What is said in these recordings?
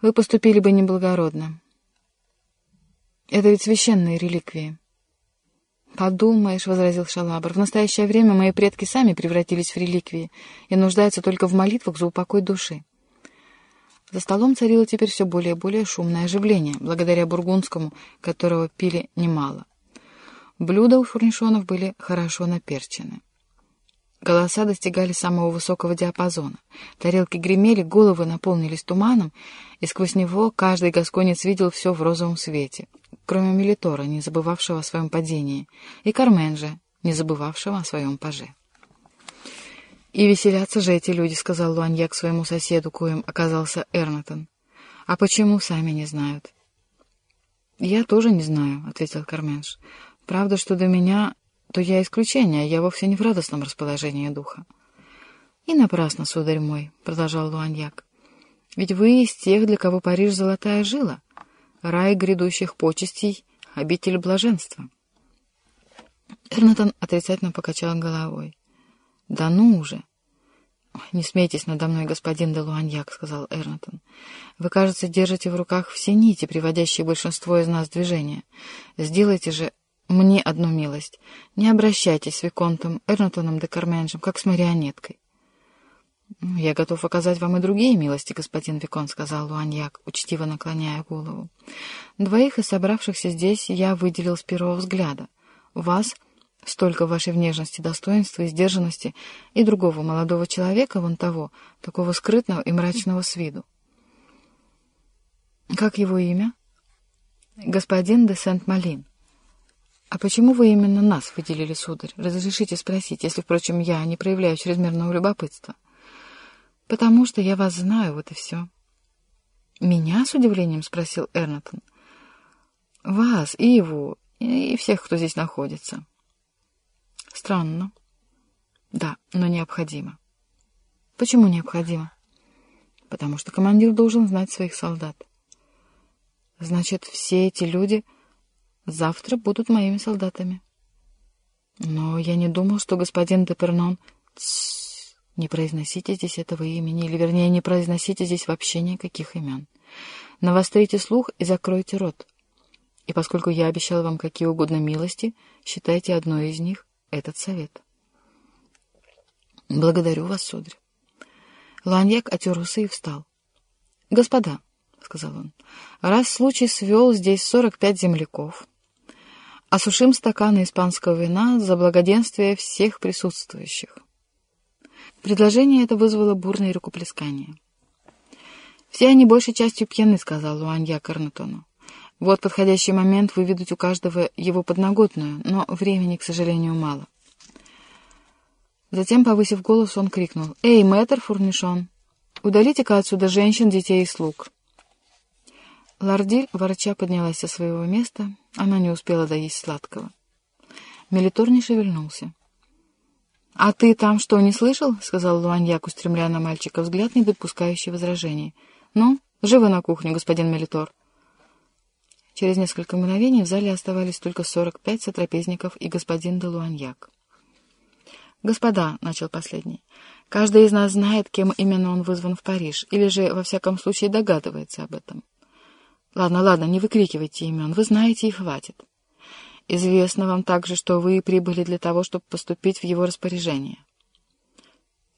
вы поступили бы неблагородно. Это ведь священные реликвии. «Подумаешь», — возразил Шалабр, — «в настоящее время мои предки сами превратились в реликвии и нуждаются только в молитвах за упокой души». За столом царило теперь все более и более шумное оживление, благодаря бургундскому, которого пили немало. Блюда у фурнишонов были хорошо наперчены. Голоса достигали самого высокого диапазона. Тарелки гремели, головы наполнились туманом, и сквозь него каждый гасконец видел все в розовом свете, кроме Мелитора, не забывавшего о своем падении, и Карменжа, не забывавшего о своем паже. «И веселятся же эти люди», — сказал Луаньяк своему соседу, коим оказался Эрнатон. «А почему, сами не знают». «Я тоже не знаю», — ответил Карменш. «Правда, что до меня то я исключение, я вовсе не в радостном расположении духа. «И напрасно, сударь мой», — продолжал Луаньяк. «Ведь вы из тех, для кого Париж — золотая жила, рай грядущих почестей, обитель блаженства». Эрнатон отрицательно покачал головой. «Да ну уже!» «Не смейтесь надо мной, господин де Луаньяк», — сказал Эрнатон. «Вы, кажется, держите в руках все нити, приводящие большинство из нас в движение. Сделайте же мне одну милость. Не обращайтесь с Виконтом Эрнатоном де Карменджем, как с марионеткой. — Я готов оказать вам и другие милости, господин Викон, — сказал Луаньяк, учтиво наклоняя голову. — Двоих из собравшихся здесь я выделил с первого взгляда. Вас, столько вашей внешности, достоинства и сдержанности, и другого молодого человека, вон того, такого скрытного и мрачного с виду. — Как его имя? — Господин де Сент-Малин. «А почему вы именно нас выделили, сударь? Разрешите спросить, если, впрочем, я не проявляю чрезмерного любопытства». «Потому что я вас знаю, вот и все». «Меня?» — с удивлением спросил Эрнатон. «Вас, и его, и всех, кто здесь находится». «Странно». «Да, но необходимо». «Почему необходимо?» «Потому что командир должен знать своих солдат». «Значит, все эти люди...» завтра будут моими солдатами. Но я не думал, что господин Депернон... Тссс, не произносите здесь этого имени, или, вернее, не произносите здесь вообще никаких имен. Навострите слух и закройте рот. И поскольку я обещал вам какие угодно милости, считайте одной из них этот совет. Благодарю вас, сударь. Ланьяк отер усы и встал. Господа, — сказал он, — раз случай свел здесь сорок пять земляков, Осушим стаканы испанского вина за благоденствие всех присутствующих. Предложение это вызвало бурное рукоплескание. «Все они большей частью пьяны», — сказал Луанья Карнатону. «Вот подходящий момент выведут у каждого его подноготную, но времени, к сожалению, мало». Затем, повысив голос, он крикнул. «Эй, мэтр Фурнишон, удалите-ка отсюда женщин, детей и слуг». Лардиль, ворча, поднялась со своего места. Она не успела доесть сладкого. Мелитор не шевельнулся. — А ты там что, не слышал? — сказал Луаньяк, устремляя на мальчика взгляд, не допускающий возражений. — Ну, живо на кухню, господин Мелитор. Через несколько мгновений в зале оставались только сорок пять сотрапезников и господин де Луаньяк. «Господа», — начал последний, — «каждый из нас знает, кем именно он вызван в Париж, или же, во всяком случае, догадывается об этом. Ладно, ладно, не выкрикивайте имен, вы знаете и хватит. Известно вам также, что вы прибыли для того, чтобы поступить в его распоряжение.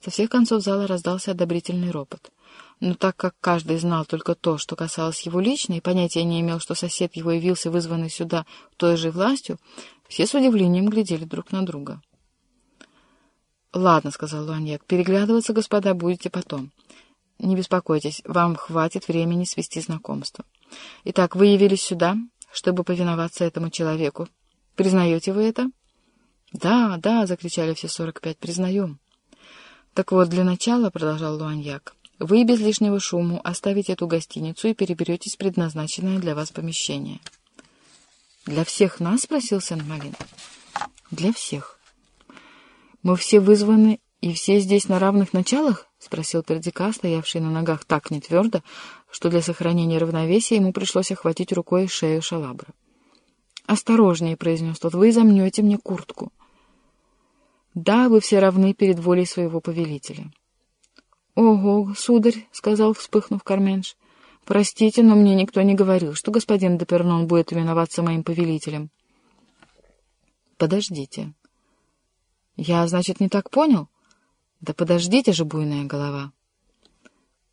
Со всех концов зала раздался одобрительный ропот. Но так как каждый знал только то, что касалось его лично, и понятия не имел, что сосед его явился вызванный сюда той же властью, все с удивлением глядели друг на друга. «Ладно», — сказал Луаньяк, — «переглядываться, господа, будете потом. Не беспокойтесь, вам хватит времени свести знакомство». Итак, вы явились сюда, чтобы повиноваться этому человеку. Признаете вы это? Да, да, закричали все сорок пять, признаем. Так вот, для начала, продолжал Луаньяк, вы без лишнего шуму оставите эту гостиницу и переберетесь в предназначенное для вас помещение. Для всех нас? спросил Сен-Малин. Для всех. Мы все вызваны и все здесь на равных началах? — спросил Пердика, стоявший на ногах так нетвердо, что для сохранения равновесия ему пришлось охватить рукой шею шалабра. «Осторожнее», — произнес тот, — «вы замнете мне куртку». «Да, вы все равны перед волей своего повелителя». «Ого, сударь», — сказал, вспыхнув Карменш, — Простите, но мне никто не говорил, что господин Депернон будет именоваться моим повелителем. Подождите. Я, значит, не так понял? Да подождите же, буйная голова.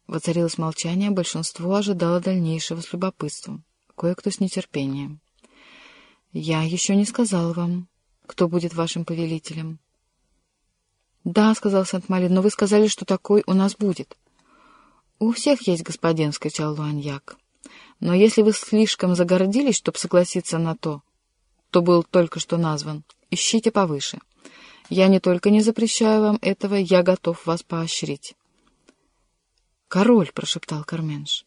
Воцарилось молчание, большинство ожидало дальнейшего с любопытством, кое-кто с нетерпением. «Я еще не сказал вам, кто будет вашим повелителем». «Да», — сказал Сент-Малин, — «но вы сказали, что такой у нас будет». «У всех есть господин», — скричал Луаньяк. «Но если вы слишком загордились, чтобы согласиться на то, кто был только что назван, ищите повыше. Я не только не запрещаю вам этого, я готов вас поощрить». «Король», — прошептал Карменш.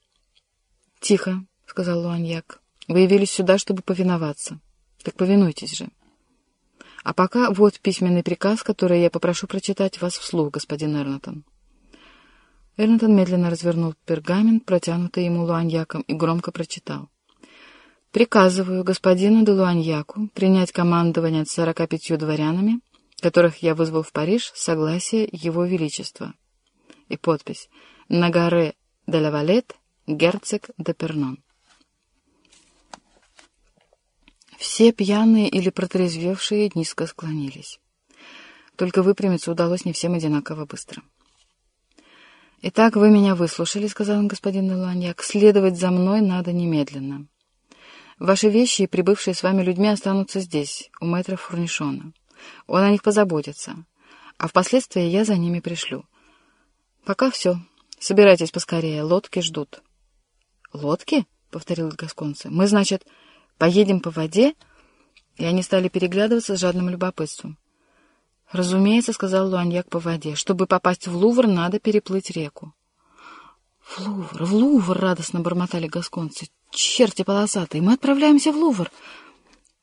«Тихо», — сказал Луаньяк. «Вы явились сюда, чтобы повиноваться. Так повинуйтесь же. А пока вот письменный приказ, который я попрошу прочитать вас вслух, господин Эрнатон». Эрнатон медленно развернул пергамент, протянутый ему Луаньяком, и громко прочитал. «Приказываю господину де Луаньяку принять командование над сорока пятью дворянами, которых я вызвал в Париж, согласие его величества». И подпись «Нагаре де Лавалет, герцог де Пернон». Все пьяные или протрезвевшие низко склонились. Только выпрямиться удалось не всем одинаково быстро. «Итак, вы меня выслушали», — сказал господин Иланьяк. «Следовать за мной надо немедленно. Ваши вещи и прибывшие с вами людьми останутся здесь, у мэтра Фурнишона. Он о них позаботится, а впоследствии я за ними пришлю. Пока все. Собирайтесь поскорее, лодки ждут». «Лодки?» — повторил Гасконце. «Мы, значит, поедем по воде?» И они стали переглядываться с жадным любопытством. «Разумеется», — сказал Луаньяк по воде, — «чтобы попасть в Лувр, надо переплыть реку». «В Лувр, в Лувр!» — радостно бормотали гасконцы. «Черти полосатые, мы отправляемся в Лувр!»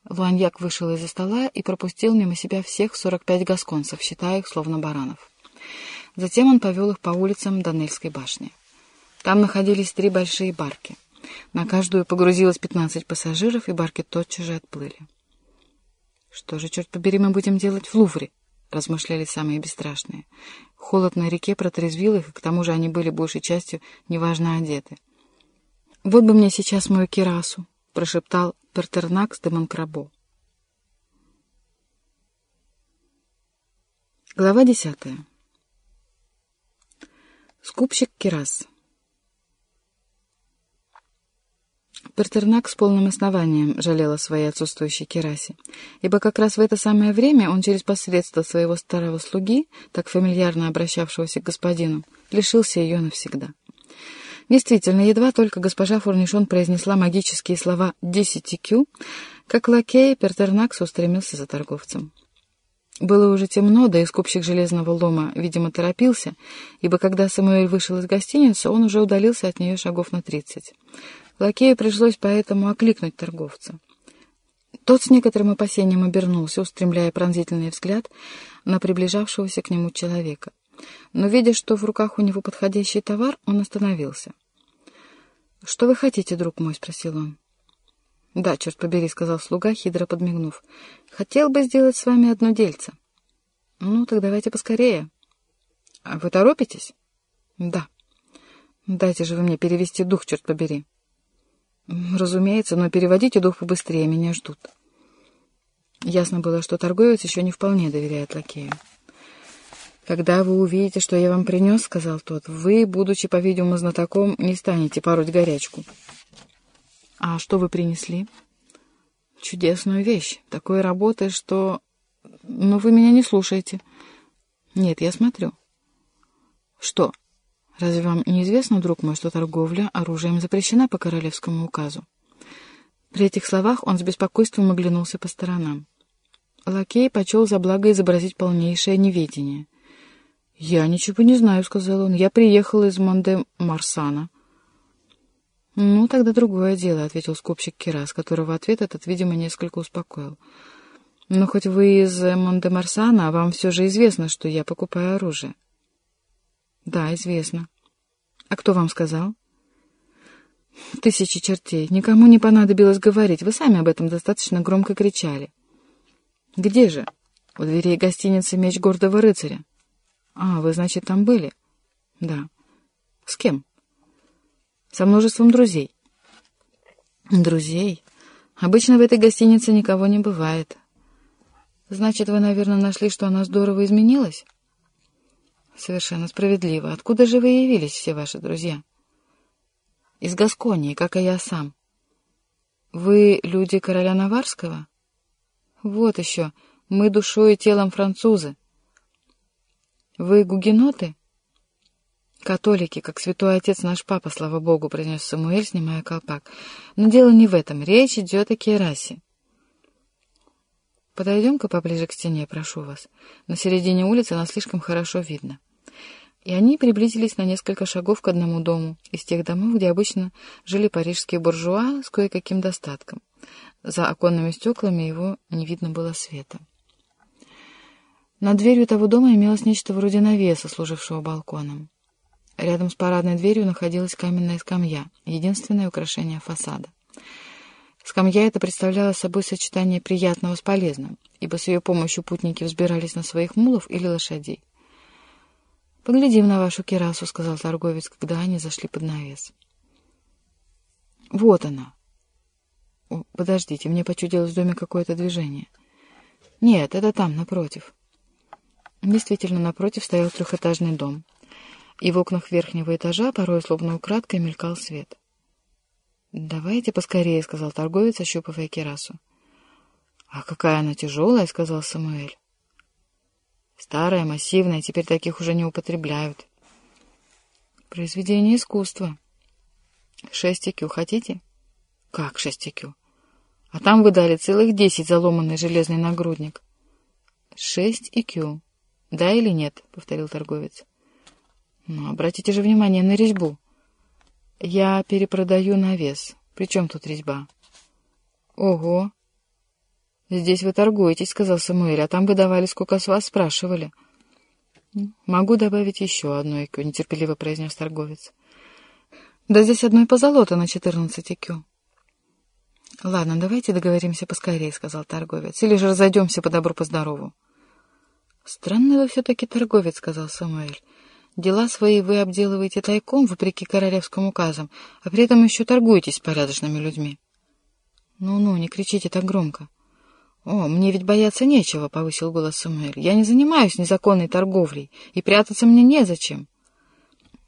Луаньяк вышел из-за стола и пропустил мимо себя всех сорок пять гасконцев, считая их словно баранов. Затем он повел их по улицам Данельской башни. Там находились три большие барки. На каждую погрузилось пятнадцать пассажиров, и барки тотчас же отплыли. «Что же, черт побери, мы будем делать в Лувре?» — размышляли самые бесстрашные. Холод на реке протрезвил их, и к тому же они были большей частью неважно одеты. «Вот бы мне сейчас мою кирасу», — прошептал Пертернакс де Монкрабо. Глава десятая. Скупщик кирас. Пертернак с полным основанием жалел о своей отсутствующей керасе, ибо как раз в это самое время он через посредство своего старого слуги, так фамильярно обращавшегося к господину, лишился ее навсегда. Действительно, едва только госпожа Фурнишон произнесла магические слова «десяти кю», как лакей Пертернакс устремился за торговцем. Было уже темно, да и скупщик железного лома, видимо, торопился, ибо когда Самуэль вышел из гостиницы, он уже удалился от нее шагов на тридцать. Лакею пришлось поэтому окликнуть торговца. Тот с некоторым опасением обернулся, устремляя пронзительный взгляд на приближавшегося к нему человека. Но, видя, что в руках у него подходящий товар, он остановился. «Что вы хотите, друг мой?» — спросил он. «Да, черт побери», — сказал слуга, хитро подмигнув. «Хотел бы сделать с вами одно дельце». «Ну, так давайте поскорее». «А вы торопитесь?» «Да». «Дайте же вы мне перевести дух, черт побери». Разумеется, но переводите дух побыстрее, меня ждут. Ясно было, что торговец еще не вполне доверяет лакею. «Когда вы увидите, что я вам принес, — сказал тот, — вы, будучи, по-видимому, знатоком, не станете пороть горячку». «А что вы принесли?» «Чудесную вещь. Такой работы, что... Но вы меня не слушаете». «Нет, я смотрю». «Что?» Разве вам не известно, друг мой, что торговля оружием запрещена по королевскому указу? При этих словах он с беспокойством оглянулся по сторонам. Лакей почел за благо изобразить полнейшее неведение. «Я ничего не знаю», — сказал он. «Я приехал из Монде-Марсана». «Ну, тогда другое дело», — ответил скупщик Кирас, которого ответ этот, видимо, несколько успокоил. «Но хоть вы из Монде-Марсана, вам все же известно, что я покупаю оружие». Да, известно. А кто вам сказал? Тысячи чертей. Никому не понадобилось говорить. Вы сами об этом достаточно громко кричали. Где же? У дверей гостиницы «Меч гордого рыцаря». А, вы, значит, там были? Да. С кем? Со множеством друзей. Друзей? Обычно в этой гостинице никого не бывает. Значит, вы, наверное, нашли, что она здорово изменилась? Совершенно справедливо. Откуда же вы явились, все ваши друзья? Из Гасконии, как и я сам. Вы люди короля Наварского? Вот еще, мы душой и телом французы. Вы гугеноты? Католики, как святой отец наш папа, слава богу, произнес Самуэль, снимая колпак. Но дело не в этом, речь идет о Керасе. Подойдем-ка поближе к стене, прошу вас. На середине улицы нас слишком хорошо видно. И они приблизились на несколько шагов к одному дому, из тех домов, где обычно жили парижские буржуа с кое-каким достатком. За оконными стеклами его не видно было света. Над дверью того дома имелось нечто вроде навеса, служившего балконом. Рядом с парадной дверью находилась каменная скамья, единственное украшение фасада. Скамья эта представляла собой сочетание приятного с полезным, ибо с ее помощью путники взбирались на своих мулов или лошадей. «Поглядим на вашу кирасу», — сказал торговец, когда они зашли под навес. «Вот она». О, «Подождите, мне почудилось в доме какое-то движение». «Нет, это там, напротив». Действительно, напротив стоял трехэтажный дом, и в окнах верхнего этажа порой словно украдкой мелькал свет. «Давайте поскорее», — сказал торговец, ощупывая керасу. «А какая она тяжелая», — сказал Самуэль. «Старая, массивная, теперь таких уже не употребляют». «Произведение искусства». «Шесть икю хотите?» «Как шесть икю?» «А там вы дали целых десять заломанный железный нагрудник». «Шесть икю». «Да или нет?» — повторил торговец. «Ну, обратите же внимание на резьбу. Я перепродаю на вес. Причем тут резьба?» «Ого! Здесь вы торгуетесь», — сказал Самуэль, «а там вы давали, сколько с вас спрашивали». «Могу добавить еще одно икю», — нетерпеливо произнес торговец. «Да здесь одной позолота на четырнадцать икю». «Ладно, давайте договоримся поскорее», — сказал торговец, «или же разойдемся по добру, по здорову». «Странный вы все-таки торговец», — сказал Самуэль. «Дела свои вы обделываете тайком, вопреки королевским указам, а при этом еще торгуетесь с порядочными людьми». «Ну-ну, не кричите так громко». «О, мне ведь бояться нечего», — повысил голос Самуэль. «Я не занимаюсь незаконной торговлей, и прятаться мне незачем».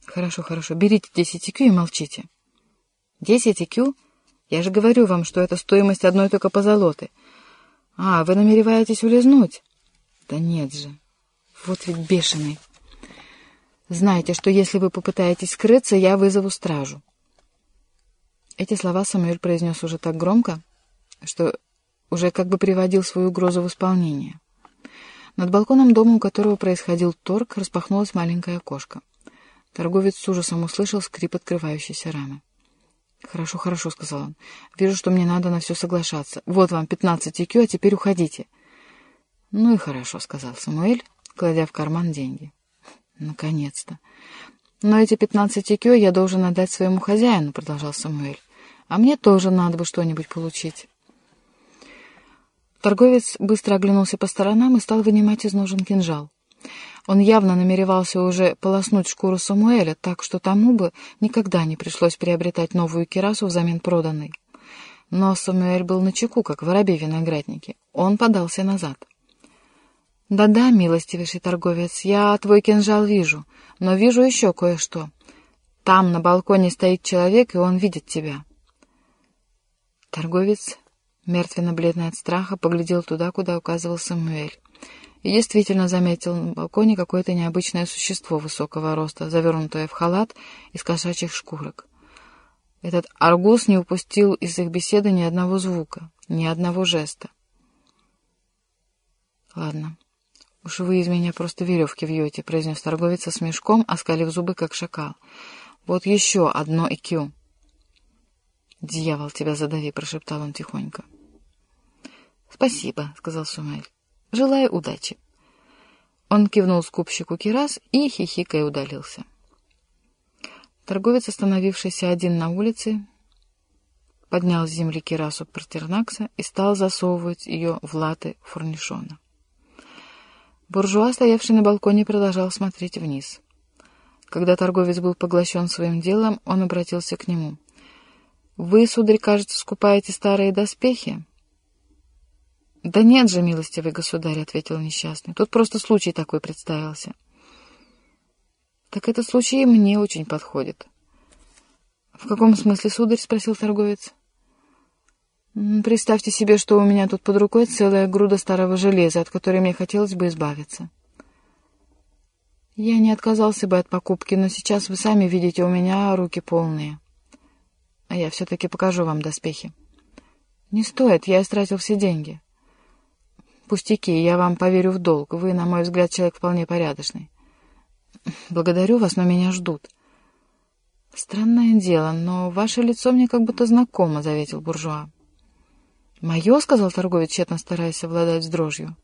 «Хорошо, хорошо, берите десять икю и молчите». «Десять икю? Я же говорю вам, что это стоимость одной только позолоты». «А, вы намереваетесь улизнуть?» Да нет же, вот ведь бешеный. Знаете, что если вы попытаетесь скрыться, я вызову стражу. Эти слова Самуэль произнес уже так громко, что уже как бы приводил свою угрозу в исполнение. Над балконом дома, у которого происходил торг, распахнулось маленькое окошко. Торговец с ужасом услышал скрип открывающейся рамы. «Хорошо, хорошо», — сказал он. «Вижу, что мне надо на все соглашаться. Вот вам пятнадцать икю, а теперь уходите». «Ну и хорошо», — сказал Самуэль, кладя в карман деньги. «Наконец-то! Но эти пятнадцать икё я должен отдать своему хозяину», — продолжал Самуэль. «А мне тоже надо бы что-нибудь получить». Торговец быстро оглянулся по сторонам и стал вынимать из ножен кинжал. Он явно намеревался уже полоснуть шкуру Самуэля, так что тому бы никогда не пришлось приобретать новую кирасу взамен проданной. Но Самуэль был начеку, как воробей в винограднике. Он подался назад. «Да-да, милостивейший торговец, я твой кинжал вижу, но вижу еще кое-что. Там на балконе стоит человек, и он видит тебя». Торговец, мертвенно-бледный от страха, поглядел туда, куда указывал Самуэль, и действительно заметил на балконе какое-то необычное существо высокого роста, завернутое в халат из кошачьих шкурок. Этот аргус не упустил из их беседы ни одного звука, ни одного жеста. «Ладно». «Уж вы из меня просто веревки вьете», — произнес торговец со смешком, оскалив зубы, как шакал. «Вот еще одно икю». «Дьявол, тебя задави», — прошептал он тихонько. «Спасибо», — сказал Сумель. «Желаю удачи». Он кивнул скупщику Кирас и, хихикая, удалился. Торговец, остановившийся один на улице, поднял с земли кирасу Партернакса и стал засовывать ее в латы фурнишона. Буржуа, стоявший на балконе, продолжал смотреть вниз. Когда торговец был поглощен своим делом, он обратился к нему. «Вы, сударь, кажется, скупаете старые доспехи?» «Да нет же, милостивый государь», — ответил несчастный. «Тут просто случай такой представился». «Так этот случай и мне очень подходит». «В каком смысле, сударь?» — спросил торговец. «Представьте себе, что у меня тут под рукой целая груда старого железа, от которой мне хотелось бы избавиться». Я не отказался бы от покупки, но сейчас вы сами видите, у меня руки полные. А я все-таки покажу вам доспехи. Не стоит, я истратил все деньги. Пустяки, я вам поверю в долг. Вы, на мой взгляд, человек вполне порядочный. Благодарю вас, но меня ждут. Странное дело, но ваше лицо мне как будто знакомо, — заветил буржуа. Мое, — сказал торговец, тщетно стараясь совладать с дрожью.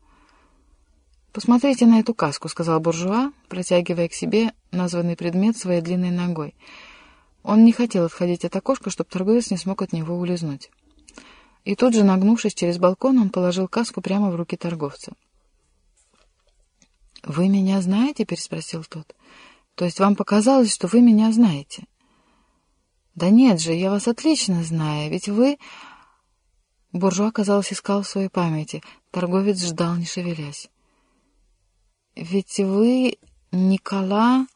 «Посмотрите на эту каску», — сказал буржуа, протягивая к себе названный предмет своей длинной ногой. Он не хотел отходить от окошка, чтобы торговец не смог от него улизнуть. И тут же, нагнувшись через балкон, он положил каску прямо в руки торговца. «Вы меня знаете?» — переспросил тот. «То есть вам показалось, что вы меня знаете?» «Да нет же, я вас отлично знаю, ведь вы...» Буржуа, казалось, искал в своей памяти. Торговец ждал, не шевелясь. «Ведь вы Никола...»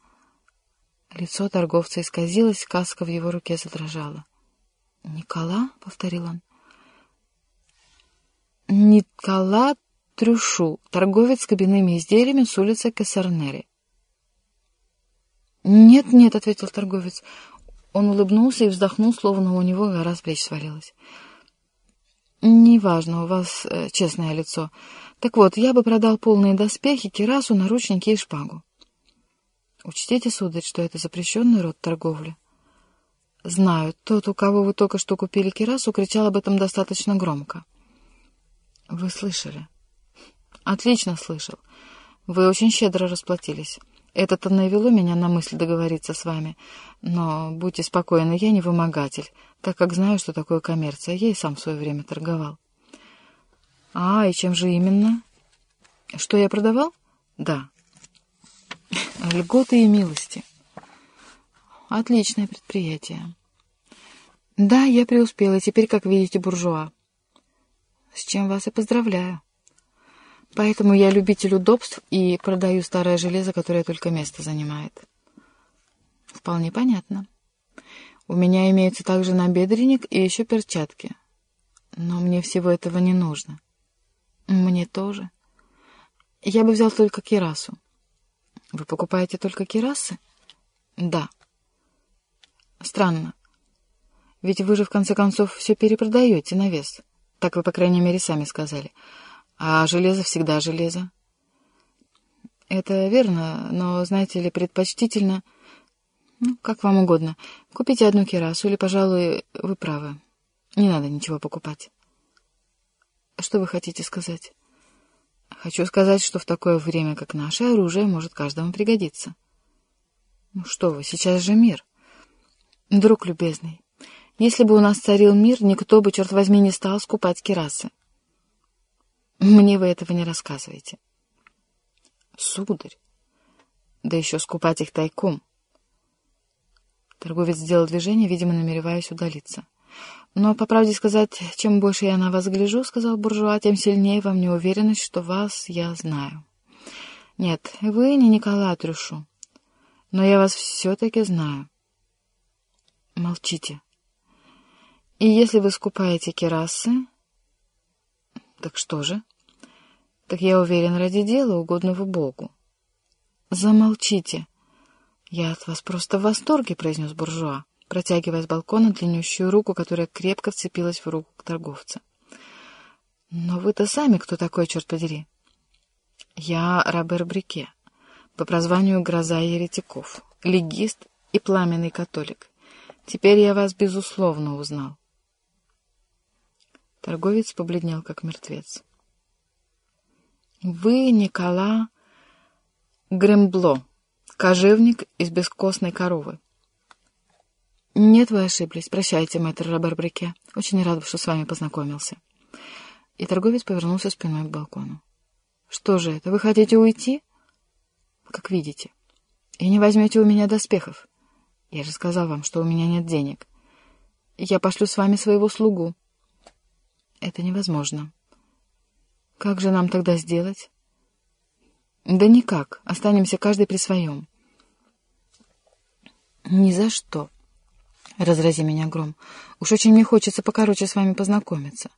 Лицо торговца исказилось, каска в его руке задрожала. «Никола?» — повторил он. «Никола Трюшу, торговец с кабинными изделиями с улицы Кассернери». «Нет, нет», — ответил торговец. Он улыбнулся и вздохнул, словно у него гора с плеч свалилась. «Неважно, у вас э, честное лицо. Так вот, я бы продал полные доспехи, кирасу, наручники и шпагу. Учтите, сударь, что это запрещенный род торговли. Знаю, тот, у кого вы только что купили кирасу, кричал об этом достаточно громко. Вы слышали? Отлично слышал. Вы очень щедро расплатились. Это-то навело меня на мысль договориться с вами. Но будьте спокойны, я не вымогатель, так как знаю, что такое коммерция. Я и сам в свое время торговал. А, и чем же именно? Что я продавал? Да. Льготы и милости. Отличное предприятие. Да, я преуспела, теперь, как видите, буржуа. С чем вас и поздравляю. Поэтому я любитель удобств и продаю старое железо, которое только место занимает. Вполне понятно. У меня имеется также набедренник и еще перчатки. Но мне всего этого не нужно. Мне тоже. Я бы взял только кирасу. Вы покупаете только кирасы? Да. Странно. Ведь вы же, в конце концов, все перепродаете на вес. Так вы, по крайней мере, сами сказали. А железо всегда железо. Это верно, но, знаете ли, предпочтительно... Ну, как вам угодно. Купите одну кирасу, или, пожалуй, вы правы. Не надо ничего покупать. Что вы хотите сказать? Хочу сказать, что в такое время, как наше, оружие может каждому пригодиться. Ну что вы, сейчас же мир. Друг любезный, если бы у нас царил мир, никто бы, черт возьми, не стал скупать кирасы. Мне вы этого не рассказываете. Сударь, да еще скупать их тайком. Торговец сделал движение, видимо, намереваясь удалиться. «Но, по правде сказать, чем больше я на вас гляжу, — сказал буржуа, — тем сильнее во мне уверенность, что вас я знаю. Нет, вы не Николай Трюшу, но я вас все-таки знаю. Молчите. И если вы скупаете керасы... Так что же? Так я уверен, ради дела, угодного Богу. Замолчите. Я от вас просто в восторге, — произнес буржуа протягивая с балкона длиннющую руку, которая крепко вцепилась в руку торговца. «Но вы-то сами кто такой, черт подери?» «Я Робер Брике, по прозванию «Гроза еретиков», легист и пламенный католик. Теперь я вас, безусловно, узнал». Торговец побледнел, как мертвец. «Вы Никола Грембло, кожевник из бескостной коровы». «Нет, вы ошиблись. Прощайте, мэтр Робер Брике. Очень рад, что с вами познакомился». И торговец повернулся спиной к балкону. «Что же это, вы хотите уйти?» «Как видите. И не возьмете у меня доспехов. Я же сказал вам, что у меня нет денег. Я пошлю с вами своего слугу. Это невозможно. Как же нам тогда сделать? Да никак. Останемся каждый при своем. Ни за что. Разрази меня гром. Уж очень мне хочется покороче с вами познакомиться.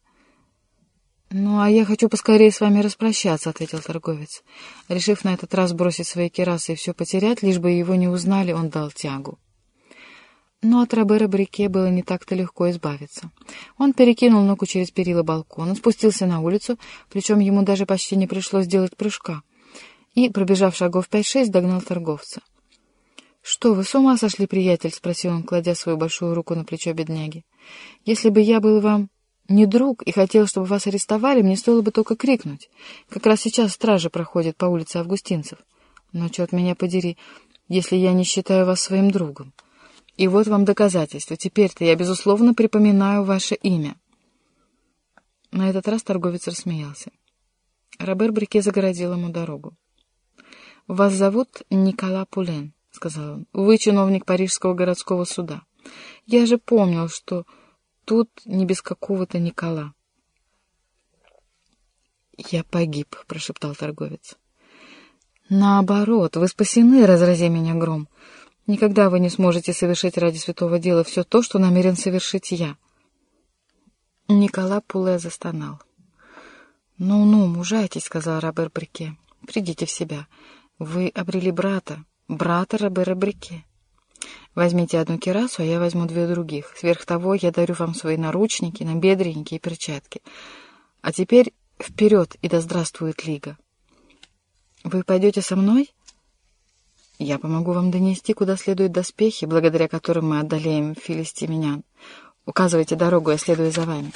«Ну, а я хочу поскорее с вами распрощаться», — ответил торговец. Решив на этот раз бросить свои керасы и все потерять, лишь бы его не узнали, он дал тягу. Но от Робера Брике было не так-то легко избавиться. Он перекинул ногу через перила балкона, спустился на улицу, причем ему даже почти не пришлось делать прыжка, и, пробежав шагов пять-шесть, догнал торговца. «Что, вы с ума сошли, приятель?» — спросил он, кладя свою большую руку на плечо бедняги. «Если бы я был вам не друг и хотел, чтобы вас арестовали, мне стоило бы только крикнуть. Как раз сейчас стража проходит по улице Августинцев. Но, черт меня подери, если я не считаю вас своим другом. И вот вам доказательство. Теперь-то я, безусловно, припоминаю ваше имя». На этот раз торговец рассмеялся. Робер Брике загородил ему дорогу. «Вас зовут Никола Пулен», — сказал он. «Вы чиновник Парижского городского суда. Я же помнил, что тут не без какого-то Никола». «Я погиб», — прошептал торговец. «Наоборот, вы спасены, разрази меня гром. Никогда вы не сможете совершить ради святого дела все то, что намерен совершить я». Никола Пуле застонал. «Ну-ну, мужайтесь», — сказал Робер Брике. «Придите в себя. Вы обрели брата, брата Робера Брике. Возьмите одну кирасу, а я возьму две других. Сверх того я дарю вам свои наручники, набедренники и перчатки. А теперь вперед, и да здравствует Лига. Вы пойдете со мной?» Я помогу вам донести, куда следуют доспехи, благодаря которым мы одолеем филистимлян. Указывайте дорогу, я следую за вами.